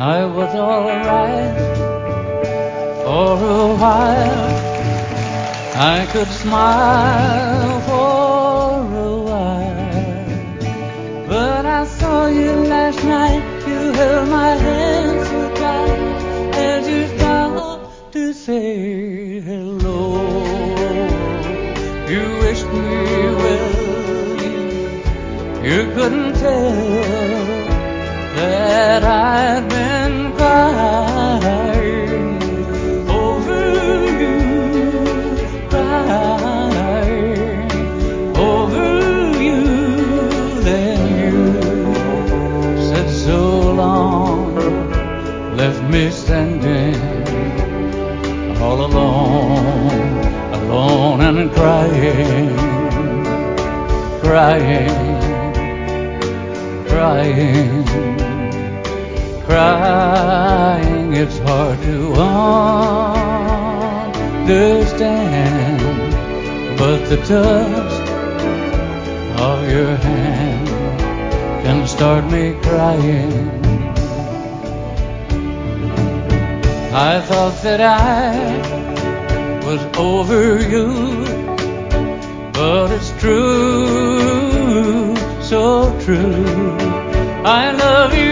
I was alright for a while. I could smile for a while. But I saw you last night. You held my hand so tight as you stopped to say hello. You wished me well. You, you couldn't tell me standing all alone, alone and crying, crying, crying crying, it's hard to understand. But the touch of your hand can start me crying. I thought that I was over you, but it's true, so true. I love you